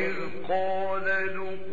وَإِذْ قَالَ لُقْمَانُ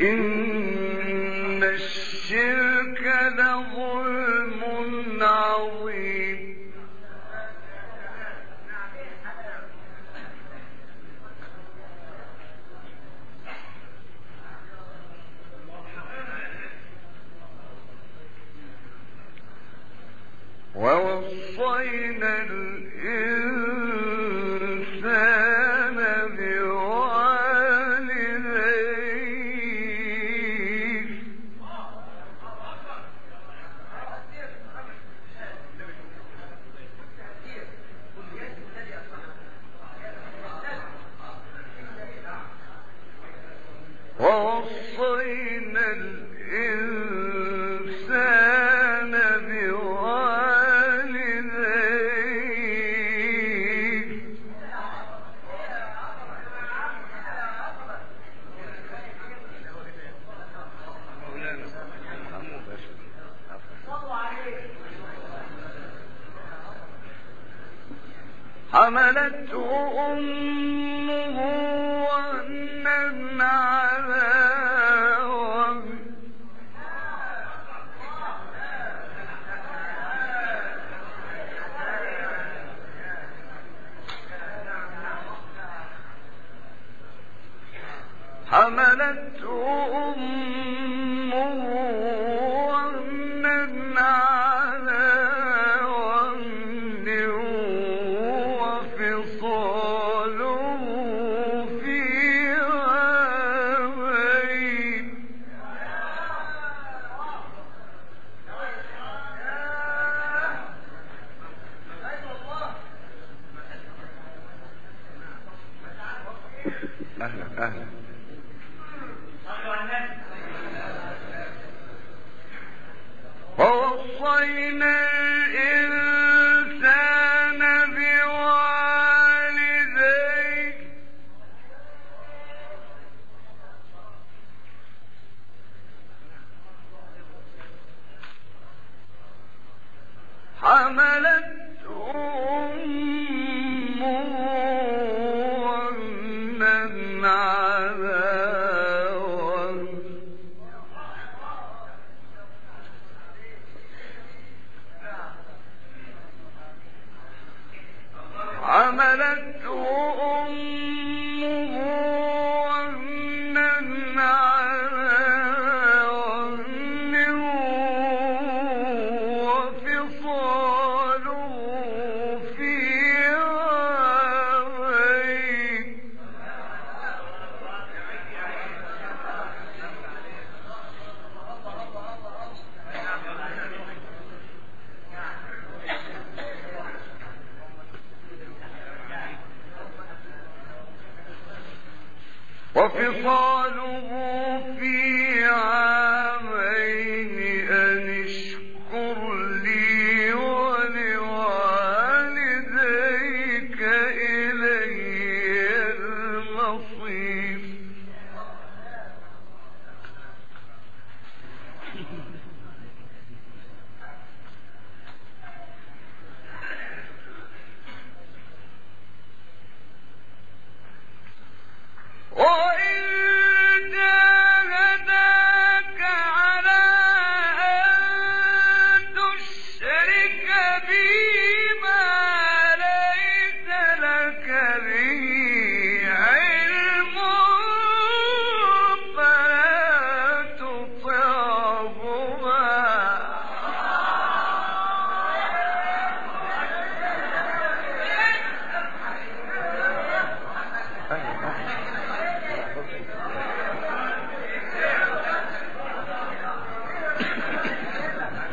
إن الشرك حملته أمه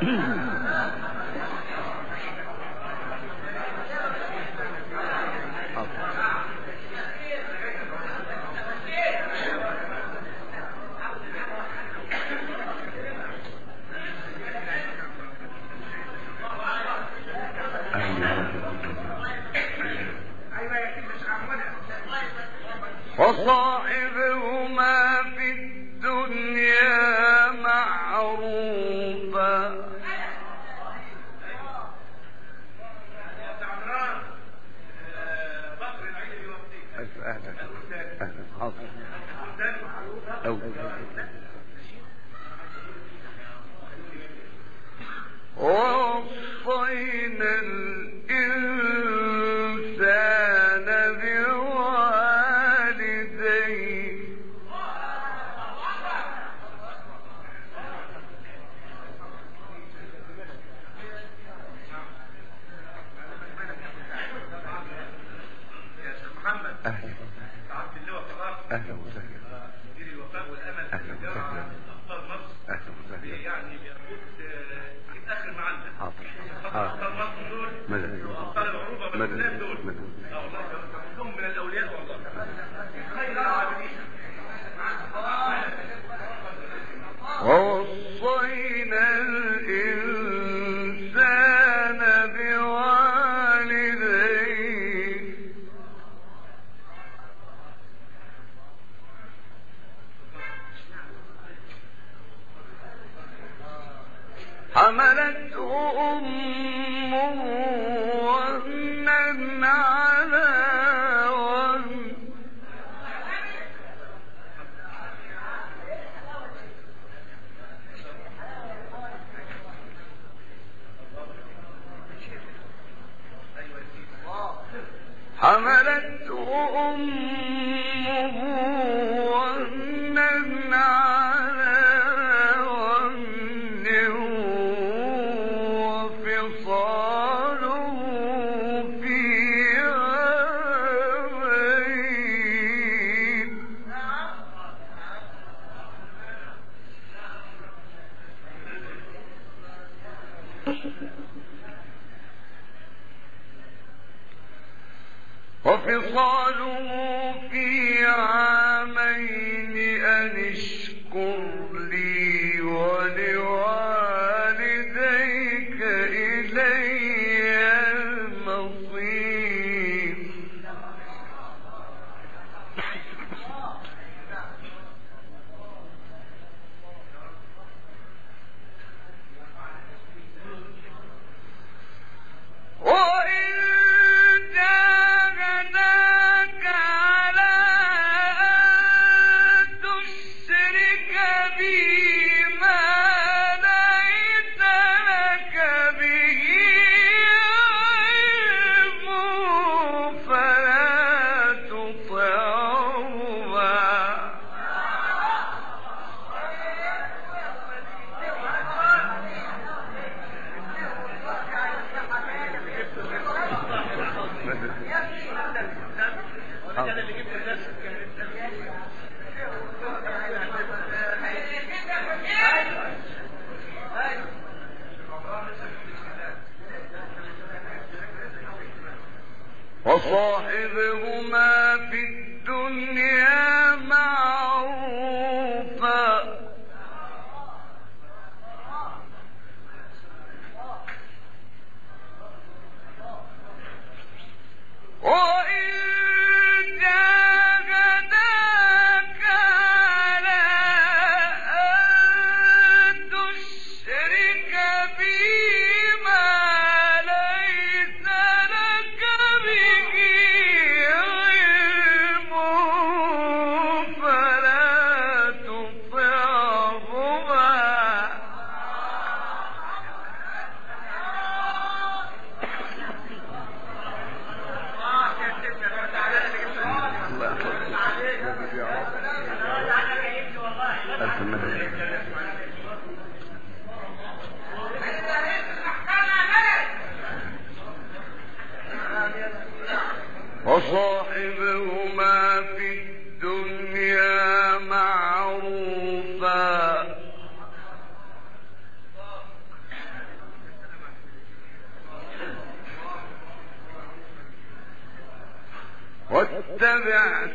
جی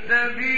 سبيل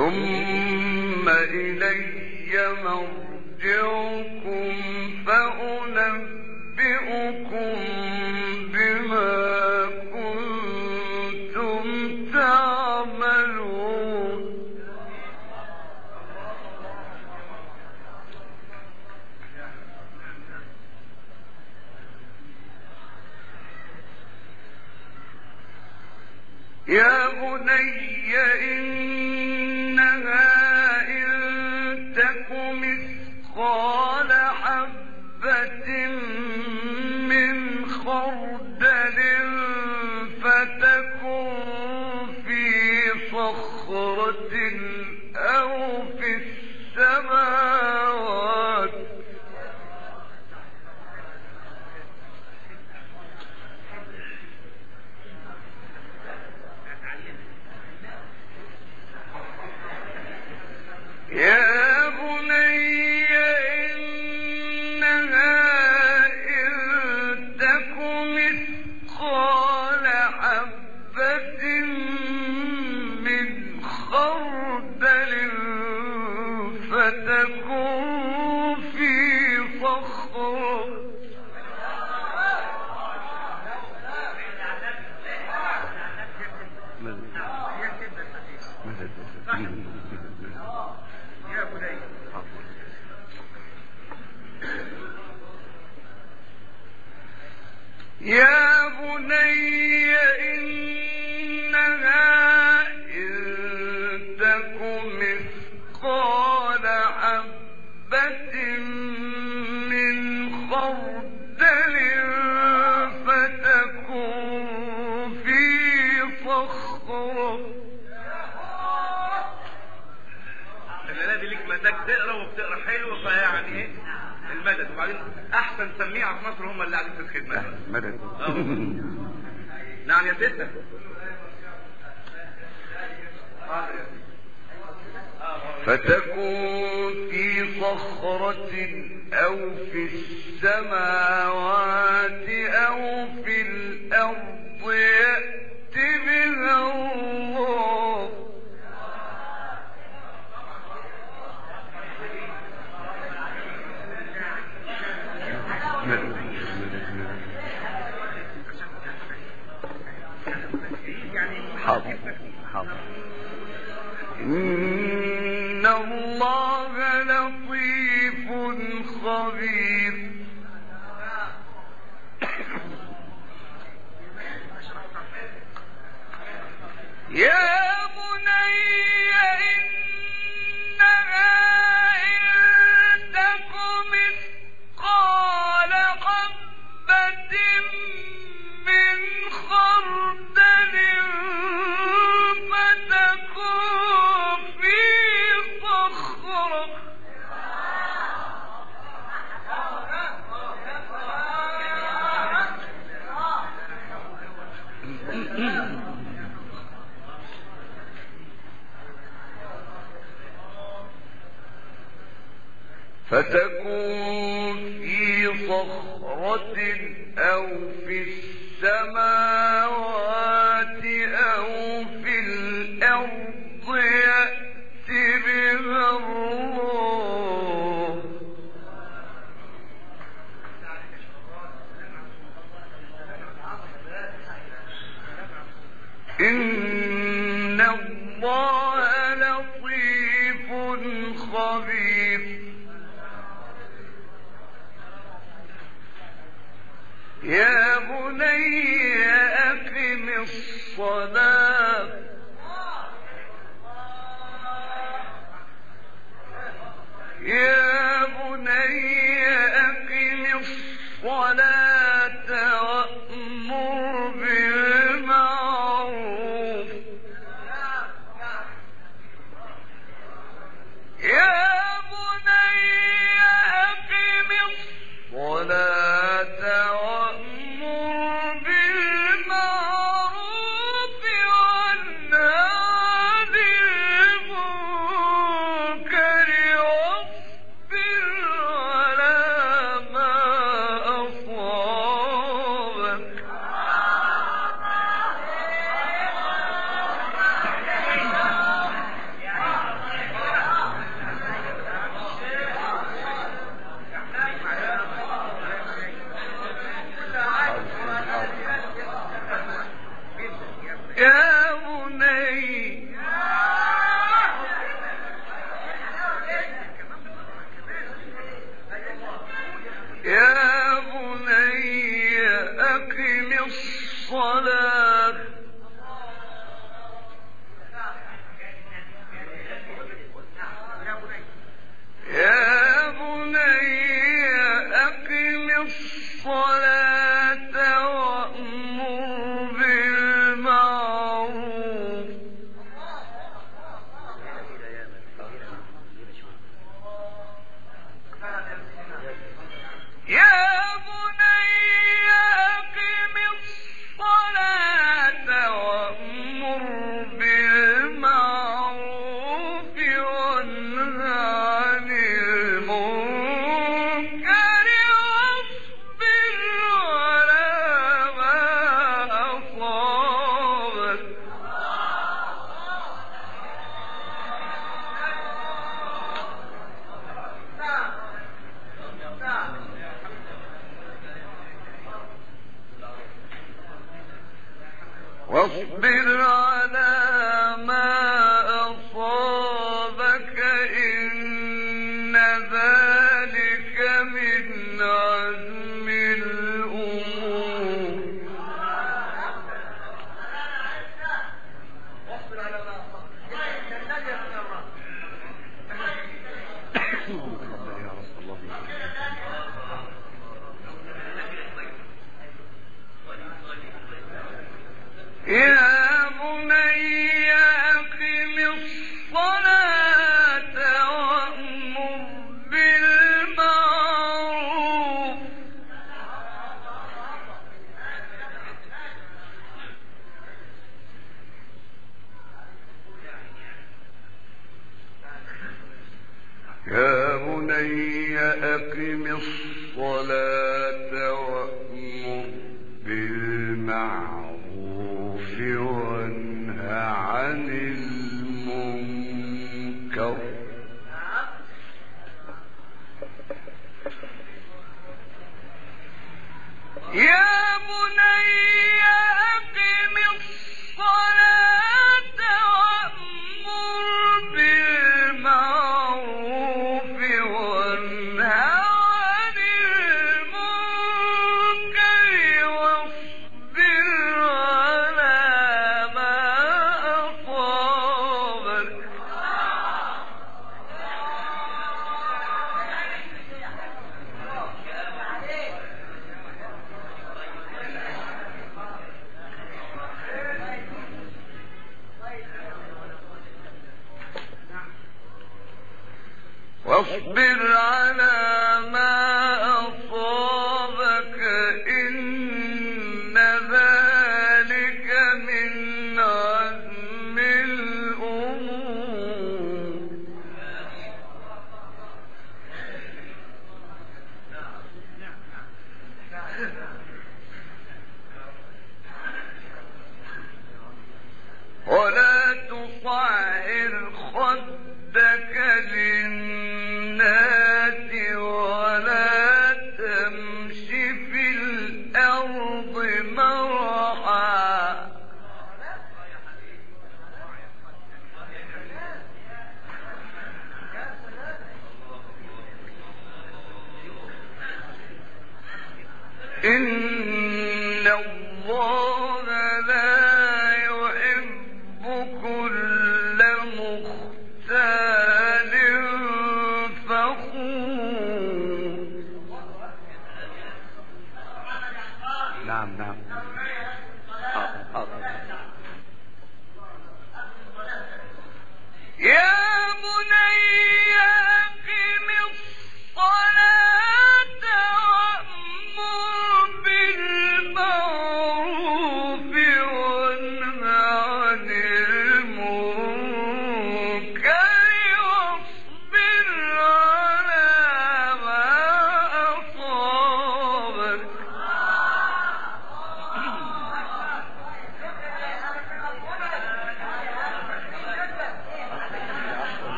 ثم إلي مرجعكم فأنبئكم يا بني الخدمه يعني المدد. وبعدين أحسن سميعه في مصر هم اللي قاعدين في الخدمة. مدد. نعم يا سته فتكون في صخرة أو في السماوات أو في الأرض يأت بها الله إن الله لطيف خبير يا السماء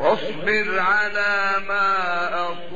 واصبر على ما أصبر.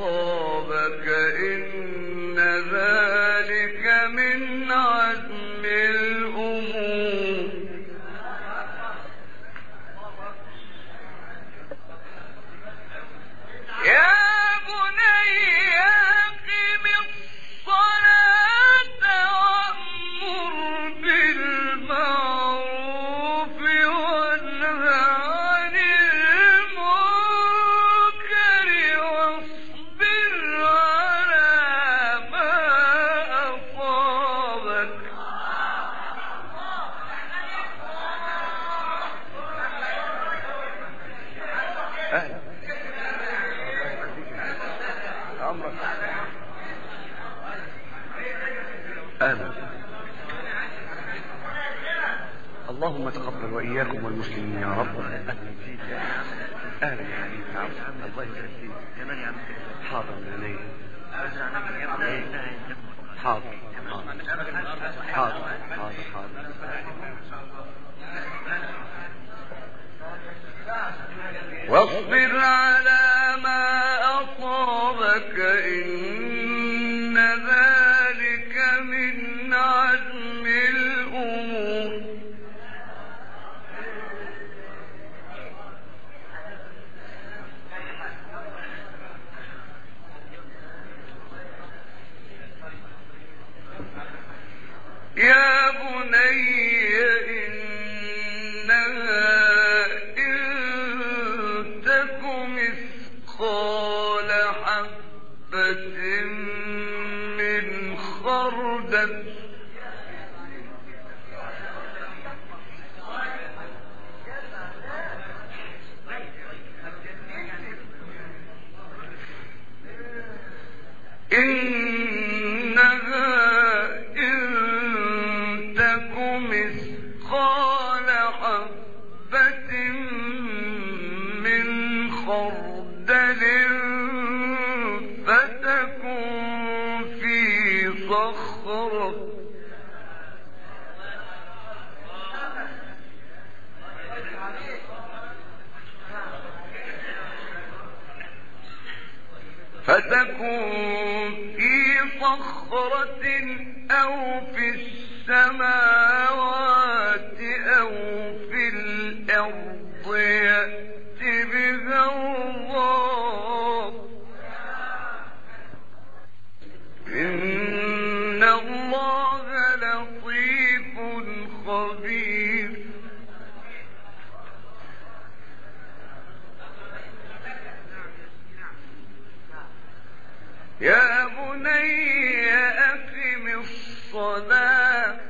يا بني أقم الصلاة.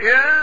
Yeah.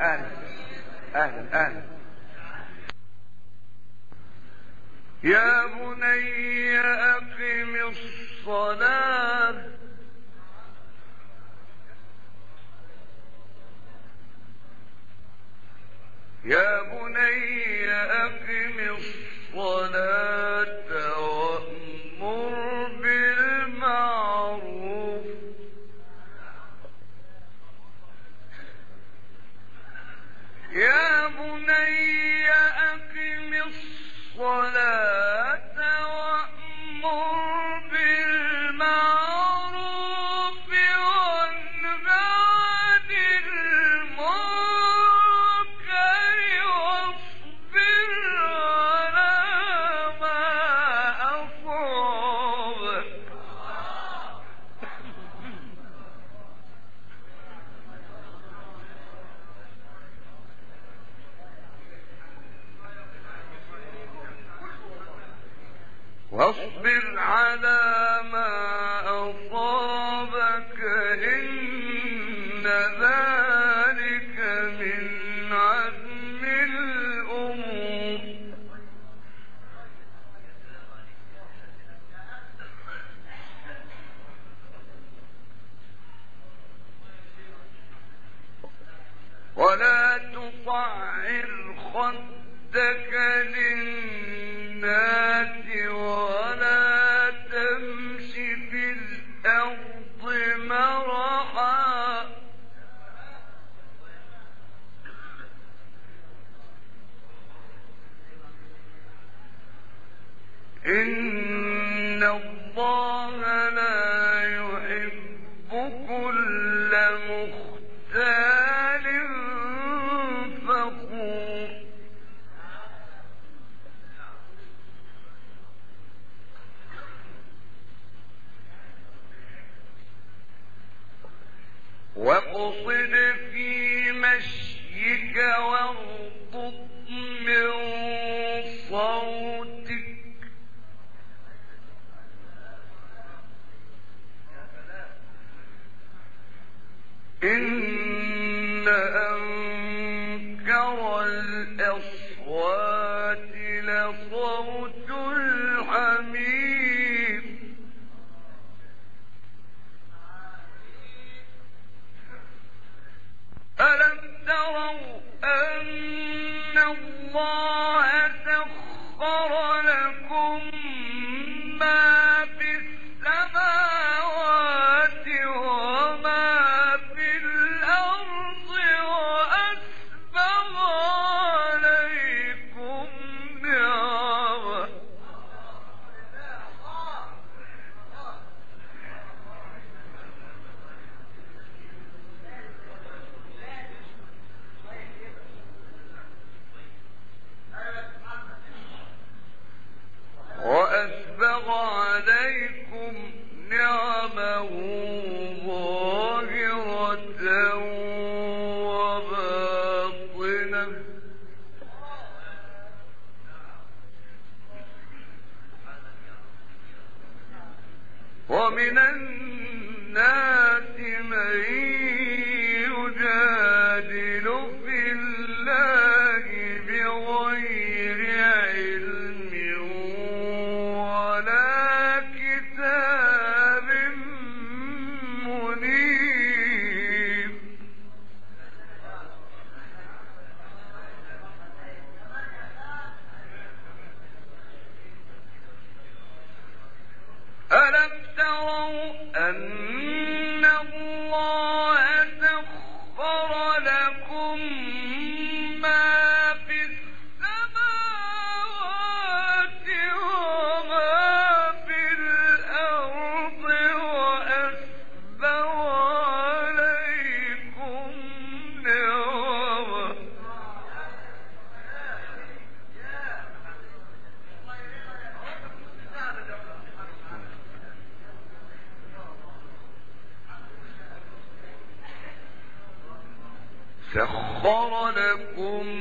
اهلا اهلا اهلا يا بني أقم الصلاة. ولا تصعر خدك للناس لكم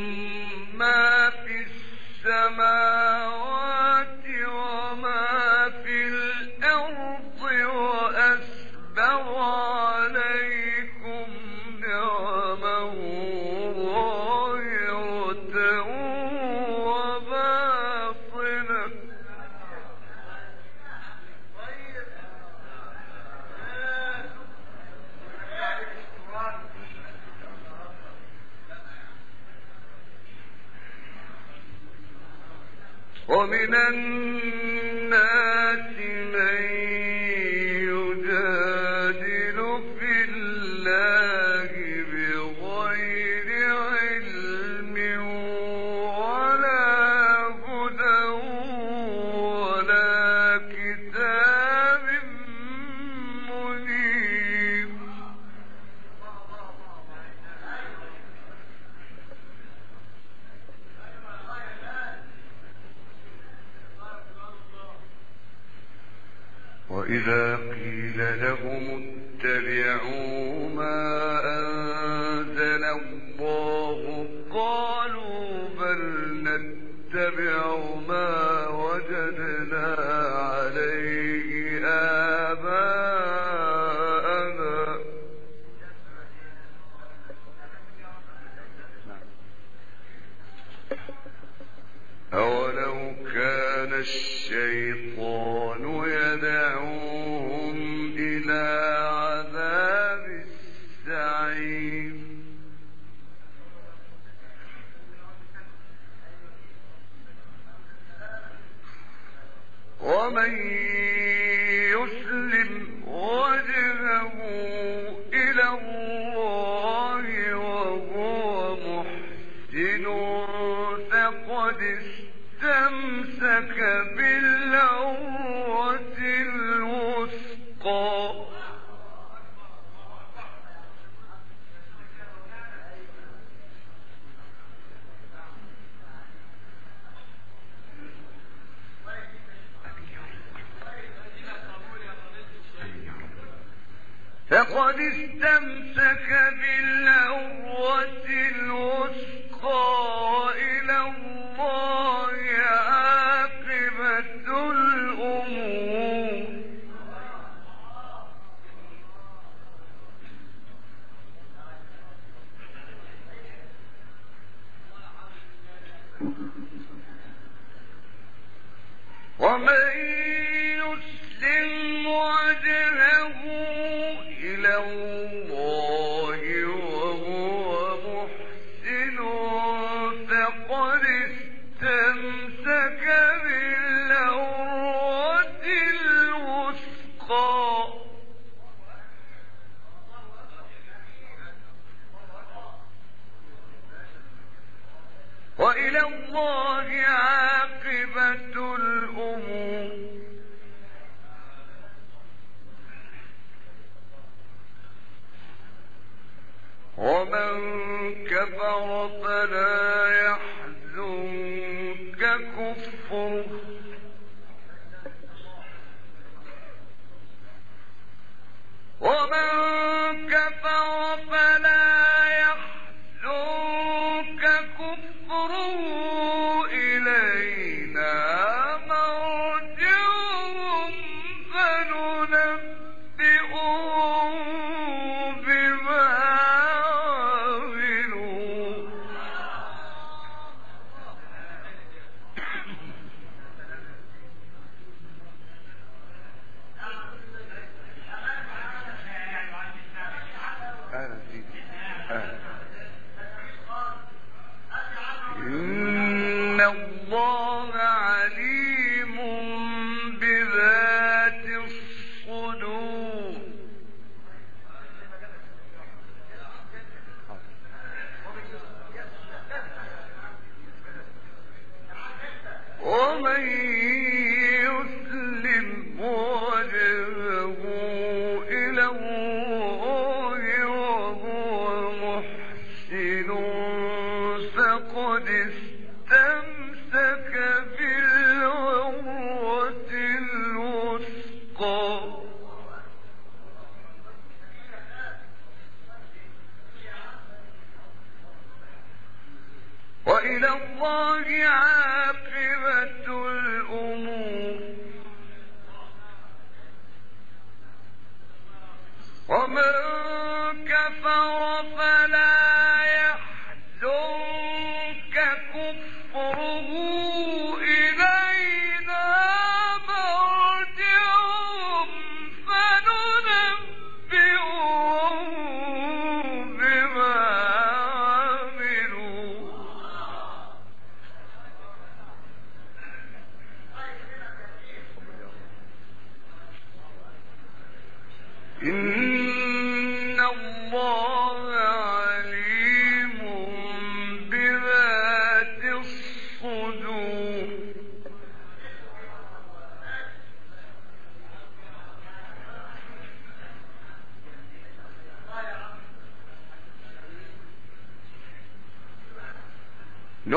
وإذا قيل لهم اتبعوا ما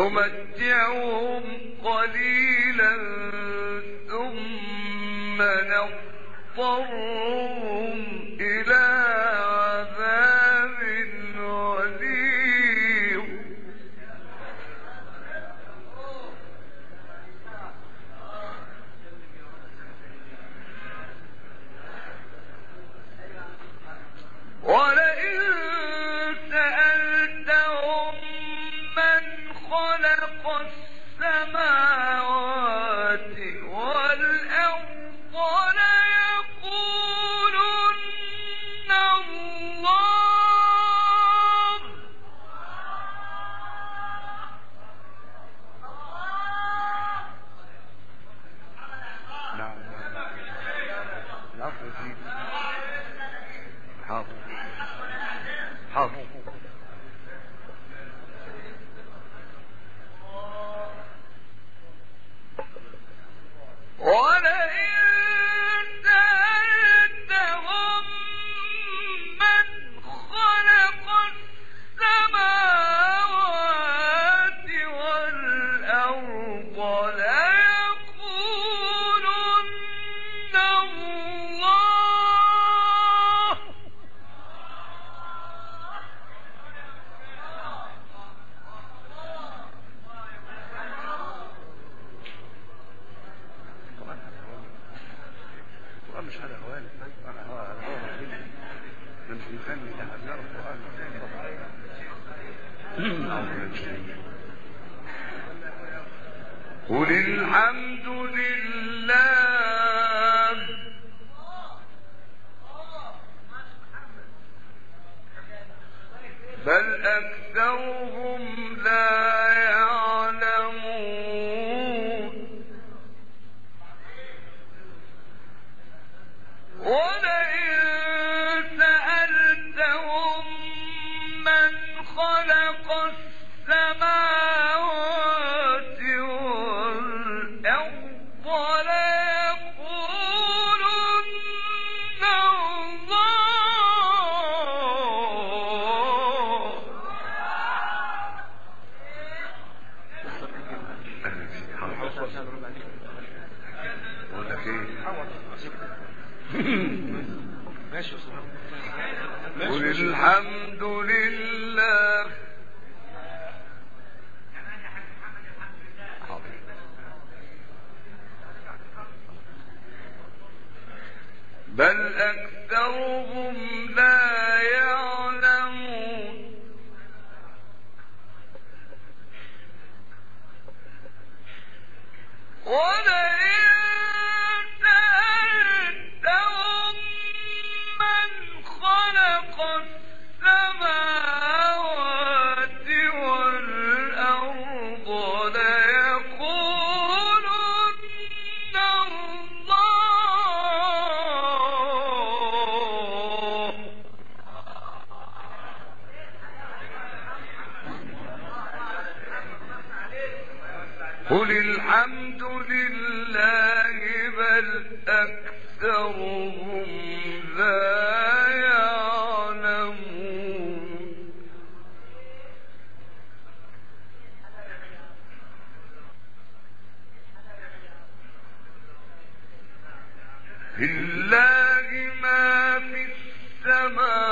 نمتعهم قليلا ثم نضطرهم لله ما في السماوات